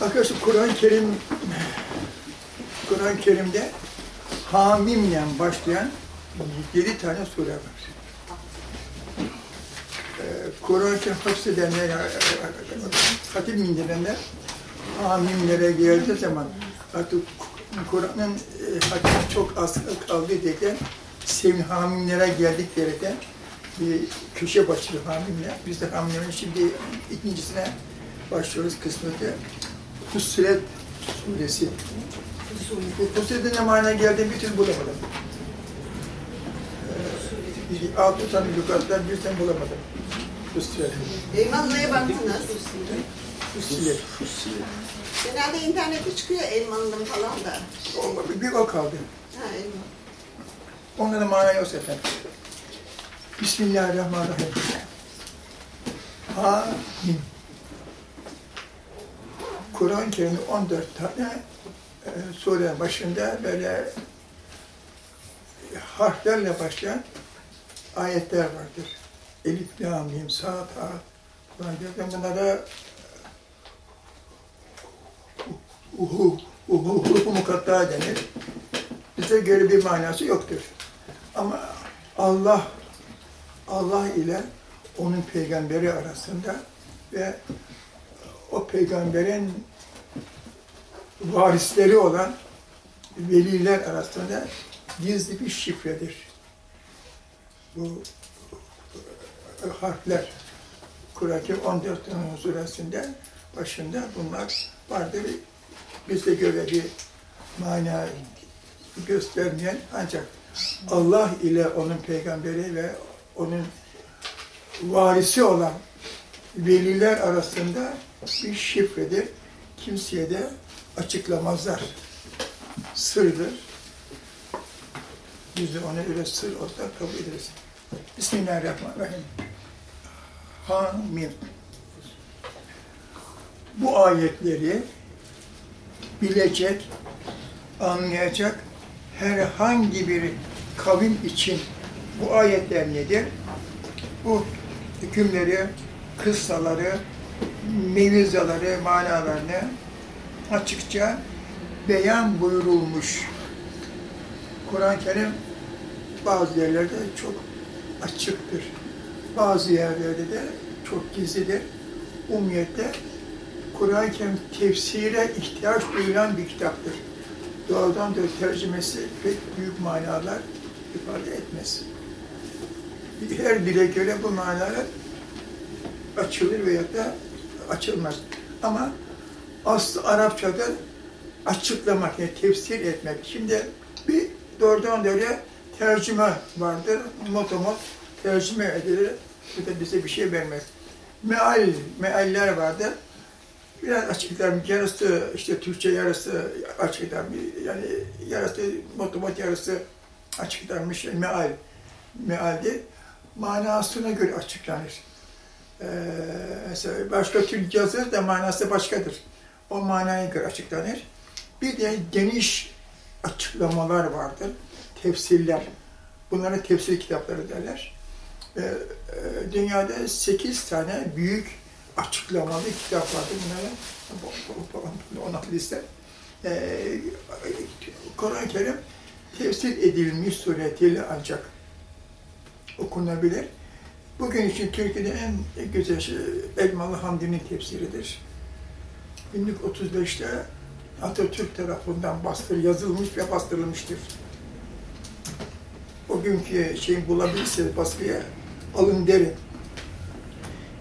Arkadaşlar Kur'an-ı Kerim Kur'an-ı Kerim'de hamimle başlayan yedi tane sure var. Ee, Kur'an-ı Kerim hafzedenler, hatip indirenler hamimlere geldiği zaman artık Kur'an'ın e, çok az kaldı derken sevin hamimlere geldiklerinde bir köşe başlıyor hamimle. Biz de hamimlerin şimdi ikincisine başlıyoruz kısmeti. Fussilet suresi. Bu Fussilet'in ne manaya geldiğini bir türlü bulamadım. Ee, altı tane lügatlar bir tane bulamadım. Fussilet. Elmalı'ya baktınız. Fussilet. Fussilet. Genelde internette çıkıyor Elmalı'nın falan da. O- Bir o kaldı. Ha, elma. Da mana yok zaten. Bismillahirrahmanirrahim. Amin. Kur'an-ı Kerim'de 14 tane e, surenin başında böyle harflerle başlayan ayetler vardır. Elif, la, mim, sa, ta. Kur'an-ı Kerim'de bunlara uhu, uhu, uhu mukatta denir. Bize göre bir manası yoktur. Ama Allah Allah ile onun peygamberi arasında ve o peygamberin varisleri olan veliler arasında gizli bir şifredir. Bu harfler Kerim 14 suresinde başında bunlar vardır. Bize göre bir mana göstermeyen ancak Allah ile onun peygamberi ve onun varisi olan veliler arasında bir şifredir. Kimseye de açıklamazlar. Sırdır. Biz de onu öyle sır olarak kabul ederiz. Bismillahirrahmanirrahim. Hamim. Bu ayetleri bilecek, anlayacak herhangi bir kavim için bu ayetler nedir? Bu hükümleri, kıssaları, mevizaları, manalarını açıkça beyan buyurulmuş. Kur'an-ı Kerim bazı yerlerde çok açıktır. Bazı yerlerde de çok gizlidir. Umumiyette Kur'an-ı Kerim tefsire ihtiyaç duyulan bir kitaptır doğrudan da tercümesi pek büyük manalar ifade etmez. Her dile göre bu manalar açılır veyahut da açılmaz. Ama aslı Arapçada açıklamak, yani tefsir etmek. Şimdi bir doğrudan doğruya tercüme vardır. Motomot tercüme edilir. Bu da bize bir şey vermez. Meal, mealler vardır biraz açıklar, yarısı işte Türkçe yarısı açıklar, yani yarısı motomot yarısı açıklanmış meal, mealdir. Manasına göre açıklanır. Ee, mesela başka Türk yazır da manası başkadır. O manaya göre açıklanır. Bir de geniş açıklamalar vardır, tefsirler. Bunlara tefsir kitapları derler. Ee, e, dünyada sekiz tane büyük açıklamalı kitap vardı bunlara. Ona liste. Ee, Kur'an-ı Kerim tefsir edilmiş suretiyle ancak okunabilir. Bugün için Türkiye'de en güzel şey Elmalı Hamdi'nin tefsiridir. 1935'te Atatürk tarafından bastır, yazılmış ve bastırılmıştır. O günkü şeyi bulabilirseniz baskıya alın derim.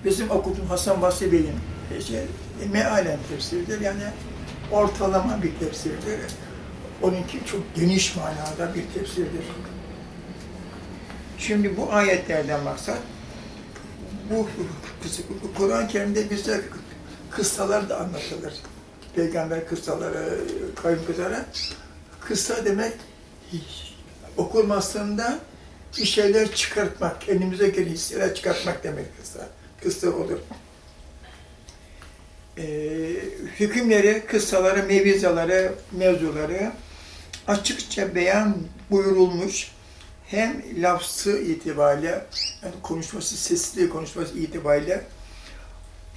Bizim okuduğum Hasan Basri Bey'in şey, mealen tefsiridir. Yani ortalama bir tefsirdir. Onunki çok geniş manada bir tefsirdir. Şimdi bu ayetlerden maksat, bu Kur'an-ı Kerim'de bize kıssalar da anlatılır. Peygamber kıssaları, kavim kıssaları. Kıssa demek okunmasında bir şeyler çıkartmak, kendimize göre hisseler çıkartmak demek kıssa. Kıssa olur. Ee, hükümleri, kıssaları, mevizaları, mevzuları açıkça beyan buyurulmuş. Hem lafzı itibariyle, yani konuşması, sesli konuşması itibariyle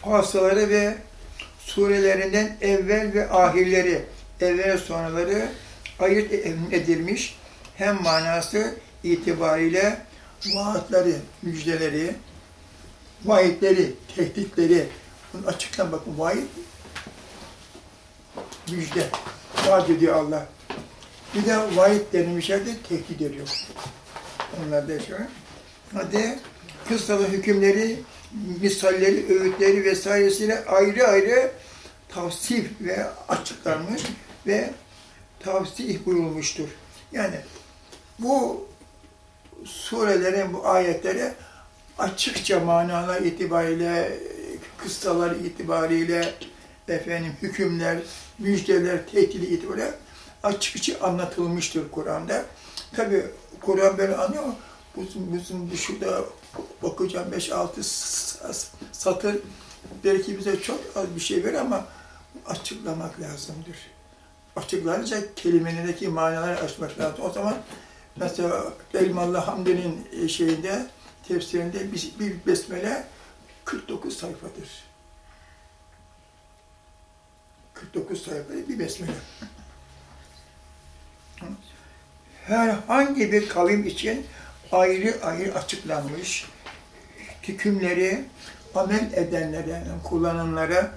fasılaları ve surelerinden evvel ve ahirleri, evvel sonraları ayırt edilmiş. Hem manası itibariyle vaatleri, müjdeleri, vaatleri, tehditleri, bunu açıktan bakın, vaat, müjde, vaat ediyor Allah. Bir de vaat denilen de tehdit ediyor. Onlar da şu an. Hadi kıssalı hükümleri, misalleri, öğütleri vesairesiyle ayrı ayrı tavsif ve açıklanmış ve tavsih buyurulmuştur. Yani bu surelerin, bu ayetleri açıkça manalar itibariyle, kıssalar itibariyle, efendim hükümler, müjdeler, tehdidi itibariyle açıkça anlatılmıştır Kur'an'da. Tabi Kur'an böyle anlıyor bizim, bizim şurada okuyacağım 5-6 satır belki bize çok az bir şey ver ama açıklamak lazımdır. Açıklanınca kelimelerindeki manaları açmak lazım. O zaman mesela Elmalı Hamdi'nin şeyinde, tefsirinde bir, bir besmele 49 sayfadır. 49 sayfadır bir besmele. Herhangi bir kavim için ayrı ayrı açıklanmış hükümleri amel edenlere, kullananlara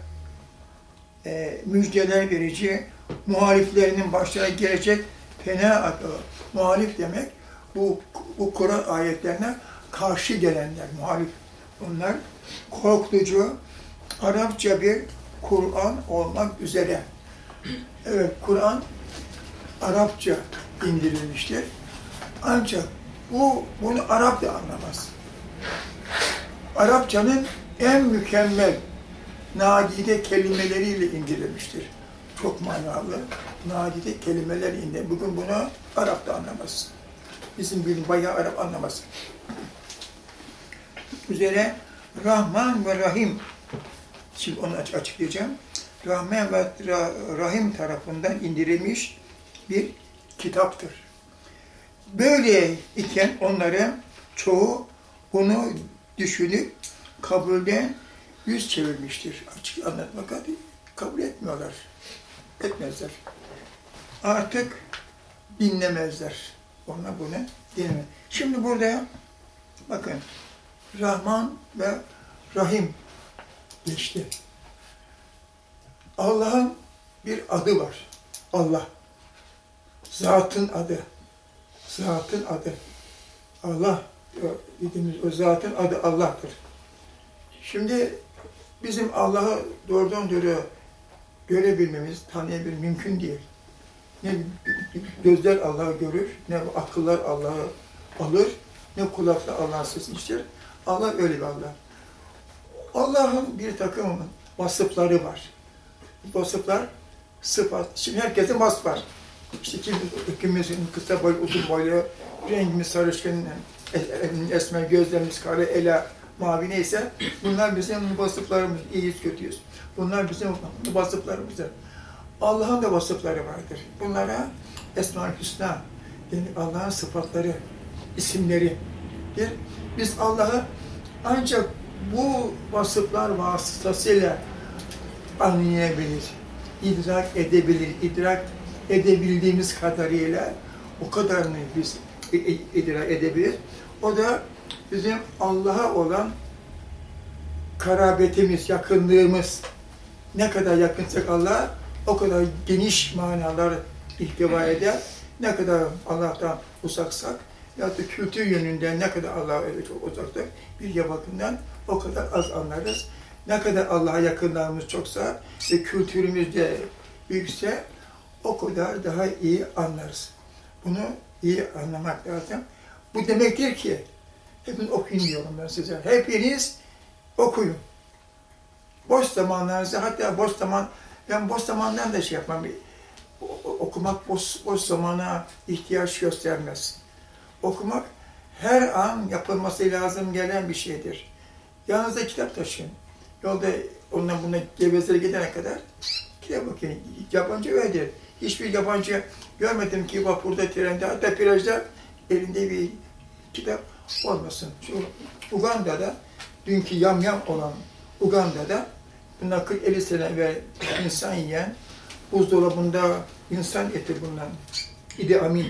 e, müjdeler verici, muhaliflerinin başlarına gelecek fena adı. Muhalif demek bu, bu Kur'an ayetlerine karşı gelenler, muhalif. Bunlar korkutucu, Arapça bir Kur'an olmak üzere. Evet, Kur'an Arapça indirilmiştir. Ancak bu bunu Arap da anlamaz. Arapçanın en mükemmel nadide kelimeleriyle indirilmiştir. Çok manalı, nadide kelimeler indi. Bugün bunu Arap da anlamaz. Bizim bir bayağı Arap anlamaz. Üzere Rahman ve Rahim, şimdi onu açıklayacağım. Rahman ve Rahim tarafından indirilmiş bir kitaptır. Böyle iken onların çoğu bunu düşünüp kabulden yüz çevirmiştir. Açık anlatmak hadi kabul etmiyorlar. Etmezler. Artık dinlemezler. Onlar bunu dinlemez. Şimdi burada bakın Rahman ve Rahim geçti. Allah'ın bir adı var. Allah. Zatın adı. Zatın adı. Allah dediğimiz o zatın adı Allah'tır. Şimdi bizim Allah'ı doğrudan doğruya görebilmemiz, tanıyabilmemiz mümkün değil. Ne gözler Allah'ı görür, ne akıllar Allah'ı alır, ne kulaklar Allah'ın sesini işitir. Allah öyle bir Allah. Allah'ın bir takım vasıfları var. Vasıflar, sıfat. Şimdi herkesin vasfı var. İşte kim, kimimizin kısa boylu, uzun boylu, rengimiz sarışkın, esmer, gözlerimiz kare, ela, mavi neyse bunlar bizim vasıflarımız, iyiyiz, kötüyüz. Bunlar bizim vasıflarımızdır. Allah'ın da vasıfları vardır. Bunlara Esma-ül Hüsna, yani Allah'ın sıfatları, isimleri. Biz Allah'ı ancak bu vasıflar vasıtasıyla anlayabilir, idrak edebilir, idrak edebildiğimiz kadarıyla o kadarını biz idrak edebilir. O da bizim Allah'a olan karabetimiz, yakınlığımız ne kadar yakınsak Allah'a o kadar geniş manalar ihtiva eder. Ne kadar Allah'tan uzaksak ya da kültür yönünden ne kadar Allah'a çok uzaksak bir bakımdan o kadar az anlarız. Ne kadar Allah'a yakınlarımız çoksa ve kültürümüz de büyükse o kadar daha iyi anlarız. Bunu iyi anlamak lazım. Bu demektir ki, hepiniz okuyun diyorum ben size. Hepiniz okuyun. Boş zamanlarınızda, hatta boş zaman, ben boş zamandan da şey yapmam. Okumak boş, boş zamana ihtiyaç göstermez. Okumak her an yapılması lazım gelen bir şeydir. Yanınızda kitap taşıyın. Yolda ondan buna gevezere gidene kadar kitap okuyun. Yabancı öyledir. Hiçbir yabancı görmedim ki vapurda, trende, hatta plajda elinde bir kitap olmasın. Şu Uganda'da, dünkü yamyam olan Uganda'da bundan 40-50 sene evvel insan yiyen, buzdolabında insan eti bulunan İdi Amin.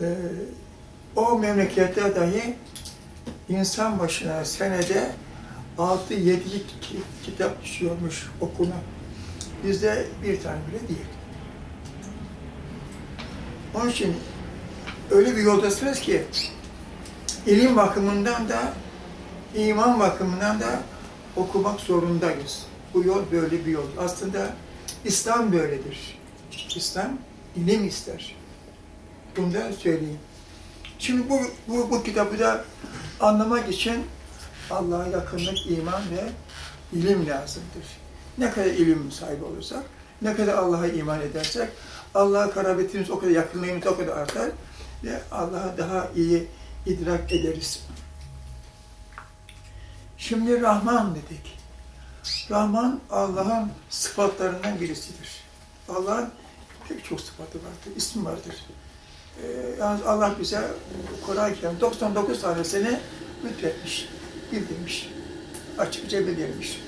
Ee, o memlekette dahi insan başına senede 6-7 kitap düşüyormuş okuna. Bizde bir tane bile değil. Onun için öyle bir yoldasınız ki ilim bakımından da iman bakımından da okumak zorundayız. Bu yol böyle bir yol. Aslında İslam böyledir. İslam ilim ister. Bunu da söyleyeyim. Şimdi bu, bu, bu kitabı da anlamak için Allah'a yakınlık, iman ve ilim lazımdır. Ne kadar ilim sahibi olursak, ne kadar Allah'a iman edersek, Allah'a karabetimiz o kadar, yakınlığımız o kadar artar ve Allah'a daha iyi idrak ederiz. Şimdi Rahman dedik. Rahman Allah'ın sıfatlarından birisidir. Allah'ın pek çok sıfatı vardır, ismi vardır. Ee, yalnız Allah bize Kur'an-ı Kerim 99 tanesini lütfetmiş, bildirmiş, açıkça bildirmiş.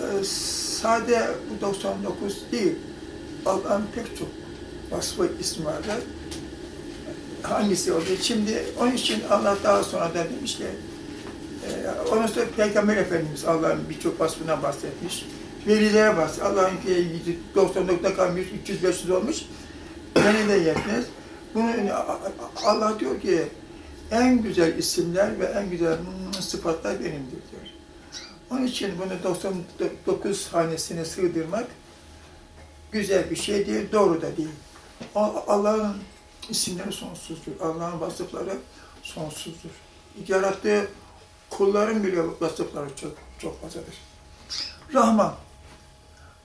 Ee, sade bu 99 değil, Allah'ın pek çok vasfı ismi vardır. Hangisi oldu? Şimdi onun için Allah daha sonra da demiş ki, e, ondan sonra Peygamber Efendimiz Allah'ın birçok vasfından bahsetmiş. Velilere bahsetmiş. Allah'ın 99'da kalmış, 300-500 olmuş. Beni de yetmez. Bunu Allah diyor ki en güzel isimler ve en güzel sıfatlar benimdir diyor. Onun için bunu 99 hanesine sığdırmak güzel bir şey değil, doğru da değil. Allah'ın isimleri sonsuzdur. Allah'ın vasıfları sonsuzdur. Yarattığı kulların bile vasıfları çok, çok fazladır. Rahman.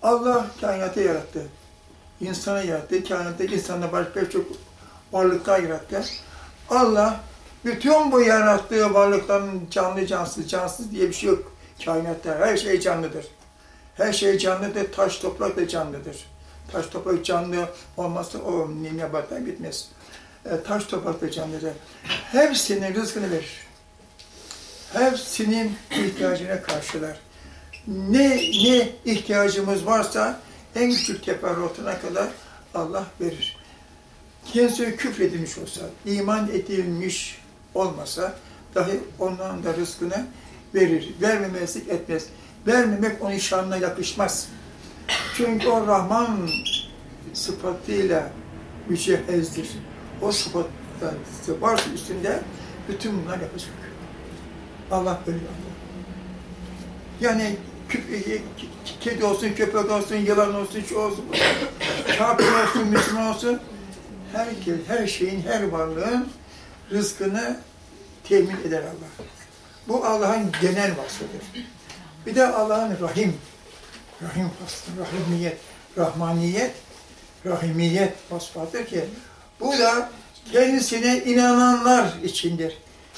Allah kainatı yarattı. İnsanı yarattı. Kainatta insanla başka çok varlıklar yarattı. Allah bütün bu yarattığı varlıkların canlı cansız, cansız diye bir şey yok kainatta. Her şey canlıdır. Her şey canlıdır. Taş, toprak da canlıdır. Taş, toprak canlı olmazsa o nebattan bitmez. E, taş, toprak da canlıdır. Hepsinin rızkını verir. Hepsinin ihtiyacına karşılar. Ne, ne ihtiyacımız varsa en küçük teferruatına kadar Allah verir. Kendisi küfredilmiş olsa, iman edilmiş olmasa dahi onların da rızkını verir. Vermemezlik etmez. Vermemek onun şanına yakışmaz. Çünkü o Rahman sıfatıyla mücehhezdir. O sıfatı varsa üstünde bütün bunlar yapacak. Allah böyle Allah. Yani kedi olsun, köpek olsun, yılan olsun, şu olsun, kafir olsun, Müslüman olsun, herkes, her şeyin, her varlığın rızkını temin eder Allah. Bu Allah'ın genel vasfıdır. Bir de Allah'ın rahim, rahim vasfı, rahimiyet, rahmaniyet, rahimiyet vasfıdır ki bu da kendisine inananlar içindir.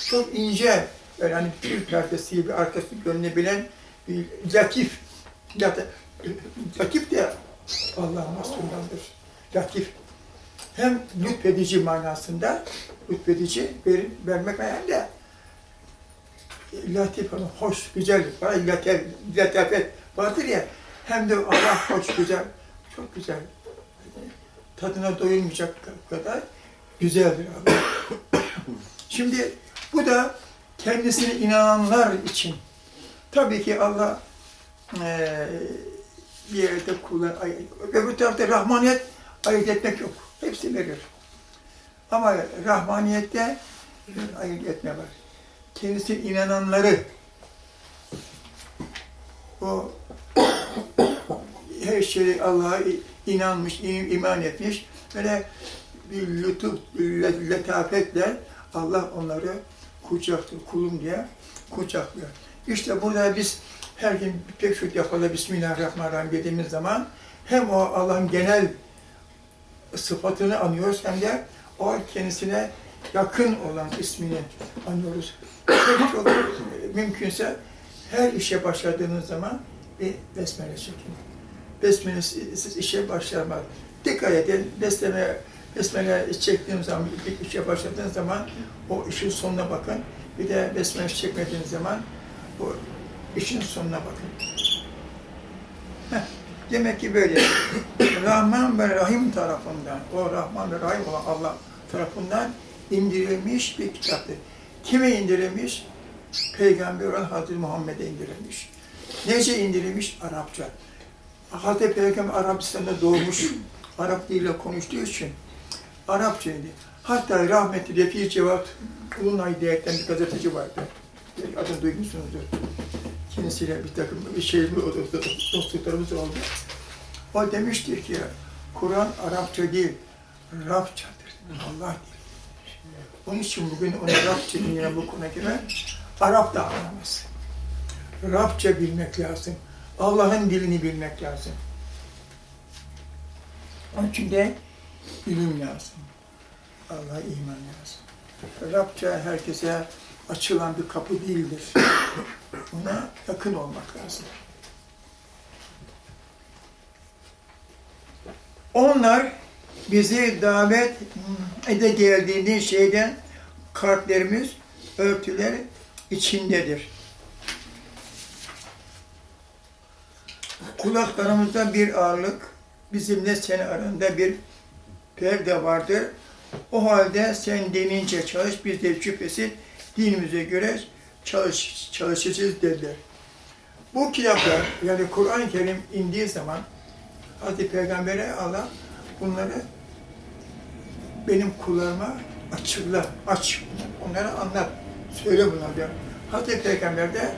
Çok ince, yani hani tül perdesi gibi arkası görünebilen bir latif, latif, de Allah'ın vasfındandır. Latif. Hem lütfedici manasında, lütfedici ver, vermek ayağında latif, hoş, güzel, latif, latifet vardır ya, hem de Allah hoş, güzel, çok güzel. Tadına doyulmayacak kadar güzeldir Allah. Şimdi bu da kendisine inananlar için. Tabii ki Allah e, bir yerde kullan, öbür tarafta rahmaniyet ayırt etmek yok. Hepsi verir. Ama rahmaniyette ayırt etme var. Kendisine inananları o her şeyi Allah'a inanmış, iman etmiş. Böyle bir lütuf, letafetle Allah onları kucaktır, kulum diye kucaklıyor. İşte burada biz her gün pek çok defalar Bismillahirrahmanirrahim dediğimiz zaman hem o Allah'ın genel sıfatını anıyoruz hem de o kendisine yakın olan ismini anıyoruz. Çok mümkünse her işe başladığınız zaman bir besmele çekin. Besmelesiz işe başlamaz. Dikkat edin, besmele, besmele çektiğiniz zaman, bir işe başladığınız zaman o işin sonuna bakın. Bir de besmele çekmediğiniz zaman o işin sonuna bakın. Heh, demek ki böyle. Rahman ve Rahim tarafından, o Rahman ve Rahim olan Allah tarafından indirilmiş bir kitaptır. Kime indirilmiş? Peygamber olan Hazreti Muhammed'e indirilmiş. Nece indirilmiş? Arapça. Hazreti Peygamber Arabistan'da doğmuş, Arap diliyle konuştuğu için Arapçaydı. Hatta rahmetli Refi Cevat Ulunay diyerekten bir gazeteci vardı. Adını duymuşsunuzdur. Kendisiyle bir takım bir şey dostluklarımız oldu. O demiştir ki Kur'an Arapça değil, Rabçadır. Allah dili. Onun için bugün ona Rabça dinleyen bu konu gibi Arap da anlamaz. Rabça bilmek lazım. Allah'ın dilini bilmek lazım. Onun için de ilim lazım. Allah'a iman lazım. Rabça herkese açılan bir kapı değildir. Ona yakın olmak lazım. Onlar bizi davet ede geldiğinde şeyden kalplerimiz, örtüler içindedir. Kulaklarımızda bir ağırlık, bizimle senin aranda bir perde vardır. O halde sen denince çalış, biz de şüphesiz dinimize göre çalış, çalışacağız dediler. Bu kitaplar, yani Kur'an-ı Kerim indiği zaman Hazreti Peygamber'e Allah bunları benim kullarıma açıkla, aç, onlara anlat, söyle bunları. Hazreti Peygamber de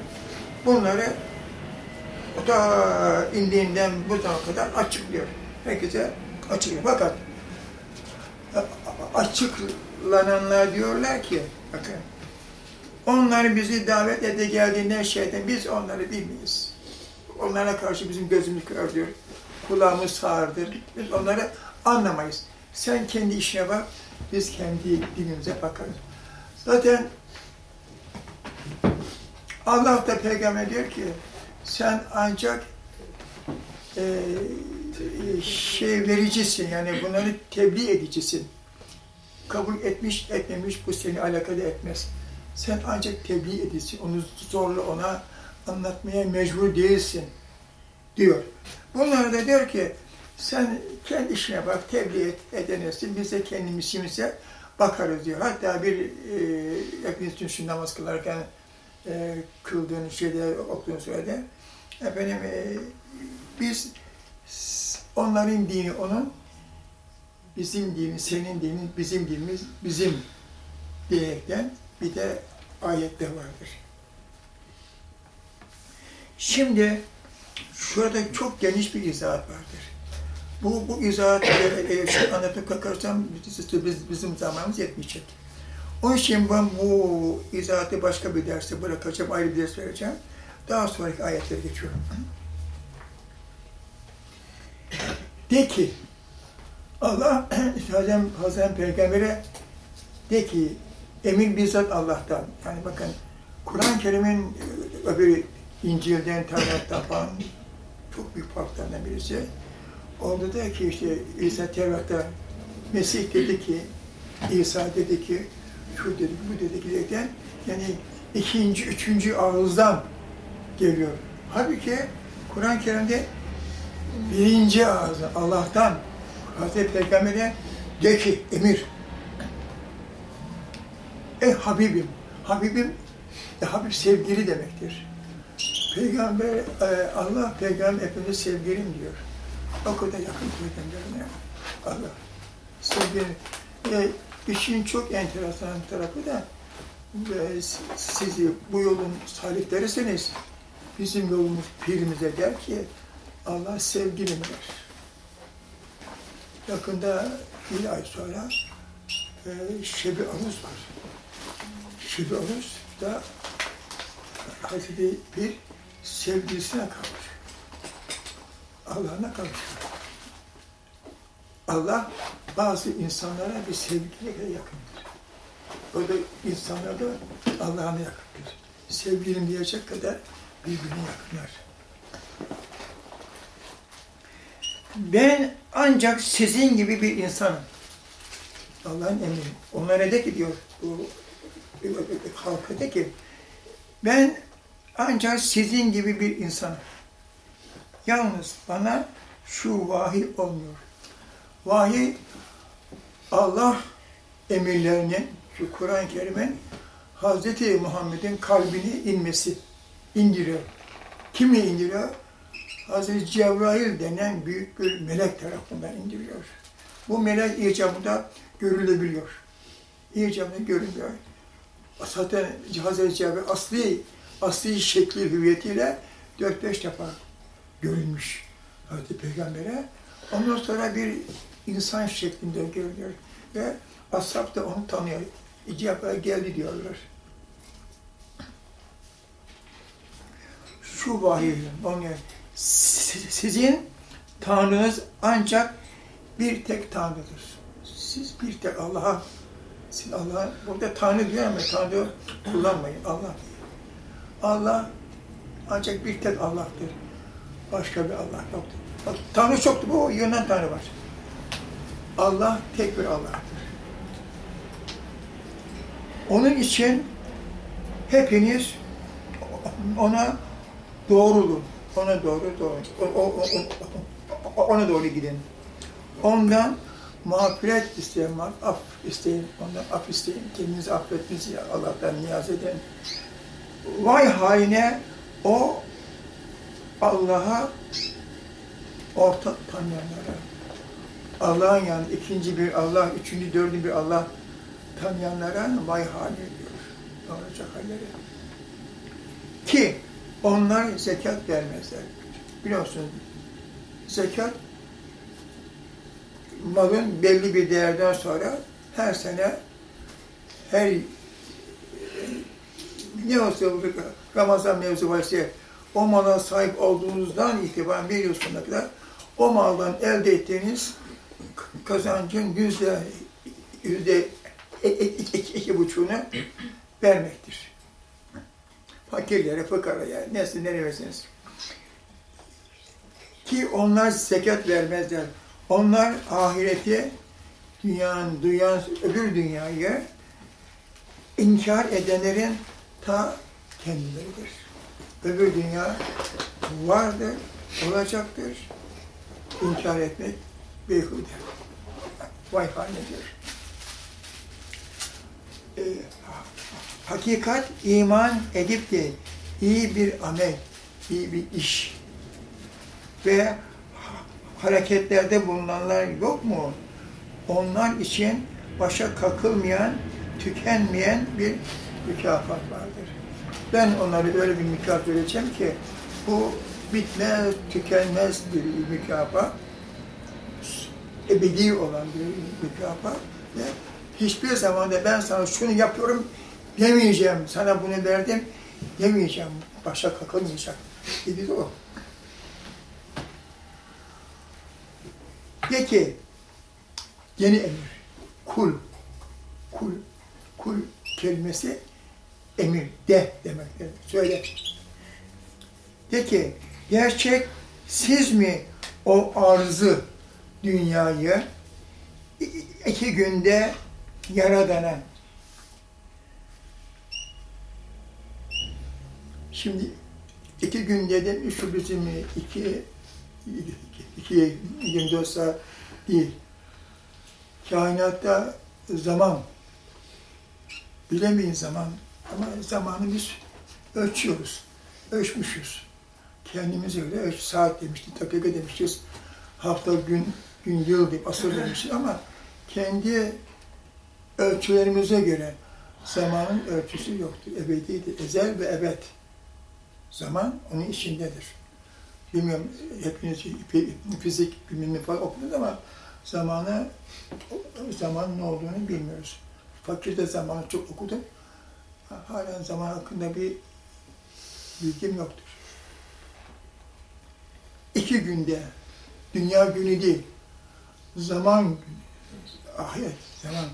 bunları da indiğinden bu zamana kadar açıklıyor. Herkese açıklıyor. Fakat açıklananlar diyorlar ki, bakın, onlar bizi davet ede geldiğinden şeyden biz onları bilmeyiz. Onlara karşı bizim gözümüz kördür, kulağımız sağırdır. Biz onları anlamayız. Sen kendi işine bak, biz kendi dinimize bakarız. Zaten Allah da peygamber diyor ki, sen ancak e, şey vericisin, yani bunları tebliğ edicisin. Kabul etmiş, etmemiş bu seni alakalı etmez. Sen ancak tebliğ edilsin, onu zorla ona anlatmaya mecbur değilsin, diyor. Bunlar da diyor ki, sen kendi işine bak, tebliğ et, edenirsin, biz de kendimiz işimize bakarız diyor. Hatta bir, e, hepiniz için şu namaz kılarken e, kıldığın şeyde okuduğunu söyledi. Efendim, e, biz onların dini onun, bizim dini, senin dinin, bizim dinimiz, bizim diyerekten bir de ayette vardır. Şimdi şurada çok geniş bir izahat vardır. Bu, bu izahat eğer şey anlatıp kalkarsam biz, bizim zamanımız yetmeyecek. Onun için ben bu izahatı başka bir derste bırakacağım, ayrı bir ders vereceğim. Daha sonraki ayetlere geçiyorum. De ki, Allah Hazreti, Hazreti Peygamber'e de ki, emir bizzat Allah'tan. Yani bakın, Kur'an-ı Kerim'in öbür İncil'den, Tevrat'tan falan çok büyük farklarından birisi. Orada da ki işte İsa Tevrat'ta Mesih dedi ki, İsa dedi ki, şu dedi, bu dedi ki derken, yani ikinci, üçüncü ağızdan geliyor. Halbuki Kur'an-ı Kerim'de birinci ağızdan, Allah'tan, Hazreti Peygamber'e de ki, emir. Ey Habibim, Habibim, e, Habib sevgili demektir. Peygamber, e, Allah Peygamber Efendimiz sevgilim diyor. O kadar yakın Peygamberine Allah. Sevgilim. E, işin çok enteresan tarafı da e, sizi bu yolun salikleriyseniz bizim yolumuz pirimize der ki Allah sevgilim der. Yakında bir ay sonra e, Şebi Aruz var. Şebi Aruz da Hazreti bir sevgilisine kavuşuyor. Allah'ına kavuşuyor. Allah bazı insanlara bir sevgiyle yakındır. O da insanlar da Allah'ına yakındır. Sevgilim diyecek kadar birbirine yakınlar. Ben ancak sizin gibi bir insanım. Allah'ın emri. Onlara de ki diyor, bu halka de ki, ben ancak sizin gibi bir insan. Yalnız bana şu vahiy olmuyor. Vahiy Allah emirlerinin, şu Kur'an-ı Kerim'in Hz. Muhammed'in kalbine inmesi, indiriyor. Kimle indiriyor? Hz. Cebrail denen büyük bir melek tarafından indiriyor. Bu melek icabında görülebiliyor. İcabında görülüyor. Zaten Hz. Cebrail asli, asli şekli hüviyetiyle 4-5 defa görülmüş Hz. Peygamber'e. Ondan sonra bir insan şeklinde görünüyor ve ashab da onu tanıyor. İcabına geldi diyorlar. Şu vahiy, sizin Tanrınız ancak bir tek Tanrı'dır. Siz bir tek Allah'a, siz Allah'a, burada Tanrı diyor ama Tanrı kullanmayın, Allah. Allah ancak bir tek Allah'tır. Başka bir Allah yoktur. Bak, Tanrı çoktu, bu Yunan Tanrı var. Allah tek bir Allah'tır. Onun için hepiniz ona doğrulun. Ona doğru doğru. O, o, o, ona doğru gidin. Ondan mağfiret isteyin, af isteyin, ondan af isteyin. Kendinizi affetmenizi Allah'tan niyaz edin. Vay haline o Allah'a ortak tanıyanlara. Allah'ın yanında ikinci bir Allah, üçüncü, dördüncü bir Allah tanıyanlara vay hali diyor. Ne olacak halleri? Ki onlar zekat vermezler. Biliyorsun zekat malın belli bir değerden sonra her sene her ne olsa Ramazan mevzu varsa o mala sahip olduğunuzdan itibaren bir yıl sonuna kadar o maldan elde ettiğiniz kazancın yüzde yüzde iki, iki buçuğunu vermektir. Fakirlere, fıkaraya, nesli nereye versiniz. Ki onlar zekat vermezler. Onlar ahireti, dünyanın, dünyanın, öbür dünyayı inkar edenlerin ta kendileridir. Öbür dünya vardır, olacaktır. İnkar etmek beyhude. Vay haline Ee, hakikat iman edip de iyi bir amel, iyi bir iş ve hareketlerde bulunanlar yok mu? Onlar için başa kakılmayan, tükenmeyen bir mükafat vardır. Ben onlara öyle bir mükafat vereceğim ki bu bitmez, tükenmez bir mükafat, ebedi olan bir mükafat ve hiçbir zaman da ben sana şunu yapıyorum demeyeceğim, sana bunu verdim demeyeceğim, başa kakılmayacak gibi de o. De ki, yeni emir, kul, kul, kul kelimesi emir, de demektir. Söyle. De ki, gerçek siz mi o arzı dünyayı iki günde yaradana Şimdi iki gün dedim, şu bizim iki, iki, 24 saat değil. Kainatta zaman, bilemeyiz zaman ama zamanı biz ölçüyoruz, ölçmüşüz. Kendimize göre ölç, saat demiştik, dakika demişiz, hafta, gün, gün, yıl deyip asır demişiz ama kendi ölçülerimize göre zamanın ölçüsü yoktur. Ebedidir, ezel ve ebed. Zaman onun içindedir. Bilmiyorum hepiniz fizik bilmem falan okudunuz ama zamanı zaman ne olduğunu bilmiyoruz. Fakir de zamanı çok okudum. Halen zaman hakkında bir bilgim yoktur. İki günde, dünya günü değil, zaman günü, ahiret, zaman.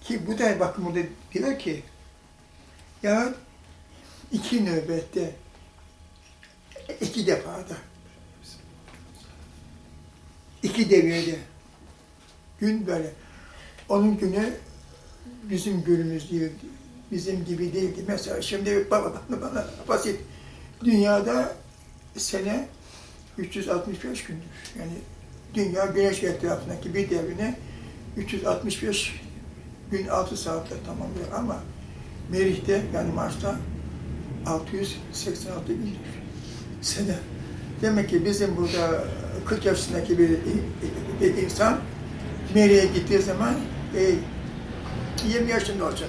Ki bu da bakın burada diyor ki, ya iki nöbette, iki defada, iki devrede, gün böyle. Onun günü bizim günümüz değil, bizim gibi değildi. Mesela şimdi bana, bana basit dünyada sene 365 gündür. Yani dünya güneş etrafındaki bir devrini 365 gün 6 saatte tamamlıyor ama Merih'te yani Mars'ta 686 gündür sene. Demek ki bizim burada 40 yaşındaki bir, insan Merih'e gittiği zaman e, 20 yaşında olacak.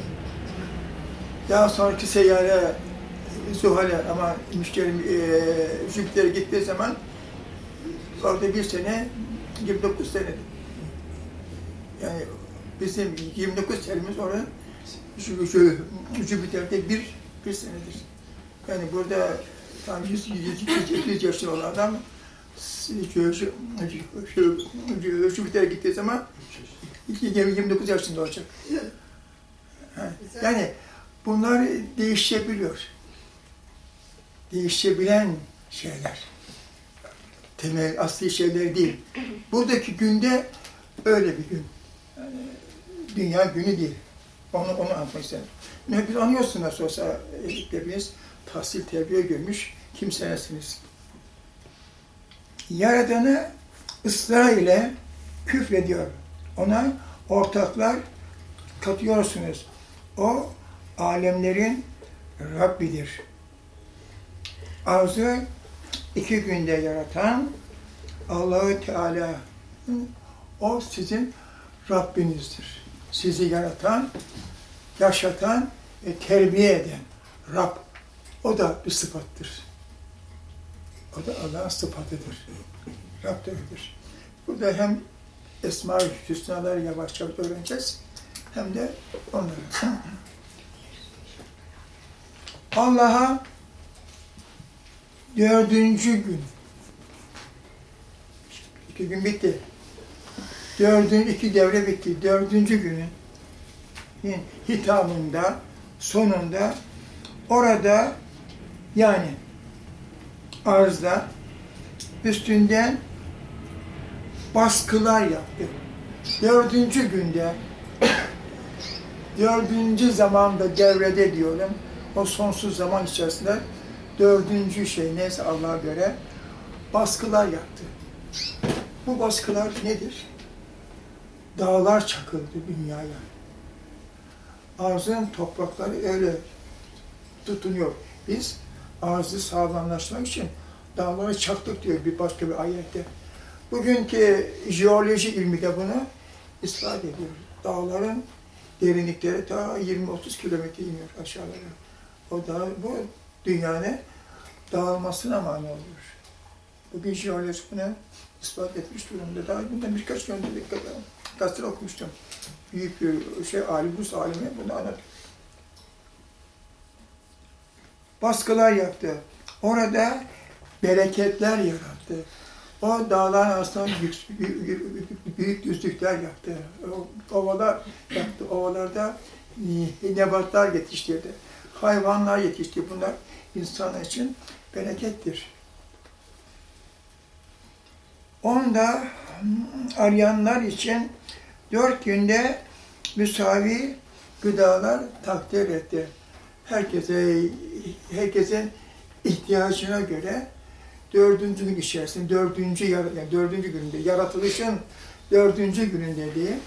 Daha sonraki seyyare Zuhal'e ama müşterim e, Jüpiter'e gittiği zaman orada bir sene 29 senedir. Yani bizim 29 senemiz orada Jüpiter'de bir, bir senedir. Yani burada tam 100, 100, 100 yaşında olan adam şu, şu, şu, şu, Jüpiter'e gittiği zaman 29 yaşında olacak. Yani bunlar değişebiliyor. Değişebilen şeyler. Temel, asli şeyler değil. Buradaki günde öyle bir gün. Yani dünya günü değil. Onu, onu anlatmak. Ne biz anıyorsun nasıl olsa hepimiz tahsil terbiye görmüş kimselesiniz. Yaradanı ısrar ile küfrediyor. Ona ortaklar katıyorsunuz. O alemlerin Rabbidir. Arzı iki günde yaratan Allahü Teala o sizin Rabbinizdir. Sizi yaratan, yaşatan terbiye eden Rab. O da bir sıfattır. O da Allah'ın sıfatıdır. Rab da öyledir. Burada hem Esma-ı Hüsnaları yavaş öğreneceğiz. Hem de onları. Allah'a dördüncü gün. İki gün bitti. Dördüncü, iki devre bitti. Dördüncü günün hitabında, sonunda orada yani arzda üstünden baskılar yaptı. Dördüncü günde dördüncü zamanda devrede diyorum. O sonsuz zaman içerisinde dördüncü şey neyse Allah'a göre baskılar yaptı. Bu baskılar nedir? Dağlar çakıldı dünyaya. Arzın toprakları öyle tutunuyor. Biz arzı sağlamlaştırmak için dağları çaktık diyor bir başka bir ayette. Bugünkü jeoloji ilmi de bunu ispat ediyor. Dağların derinlikleri ta 20-30 kilometre iniyor aşağılara. O da bu dünyanın dağılmasına mani oluyor. Bugün jeoloji bunu ispat etmiş durumda. Daha bundan birkaç gün önce bir gazete okumuştum. Büyük bir şey, alim, Rus alimi bunu anlatıyor. Baskılar yaptı. Orada bereketler yarattı. O dağların arasında büyük, düzlükler yaptı. Ovalar yaptı. Ovalarda nebatlar yetiştirdi. Hayvanlar yetişti. Bunlar insan için berekettir. Onda arayanlar için dört günde müsavi gıdalar takdir etti. Herkese, herkesin ihtiyacına göre dördüncü gün içerisinde, dördüncü, yani dördüncü gününde, yaratılışın dördüncü gününde diye.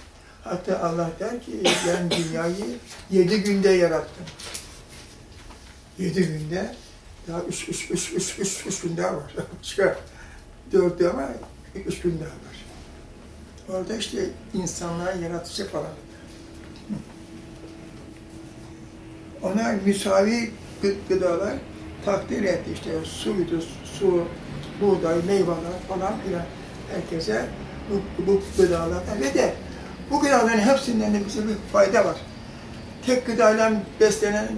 Hatta Allah der ki, ben dünyayı yedi günde yarattım. Yedi günde, daha üç, üç, üç, üç, üç, üç gün daha var. Başka dördü ama üç gün daha var. Orada işte insanların yaratıcı falan. Ona müsavi gıdalar takdir etti işte. Suydu, su, buğday, meyveler falan filan. Herkese bu, bu gıdalardan ve de bu gıdaların hepsinden de bize bir fayda var. Tek gıdayla beslenen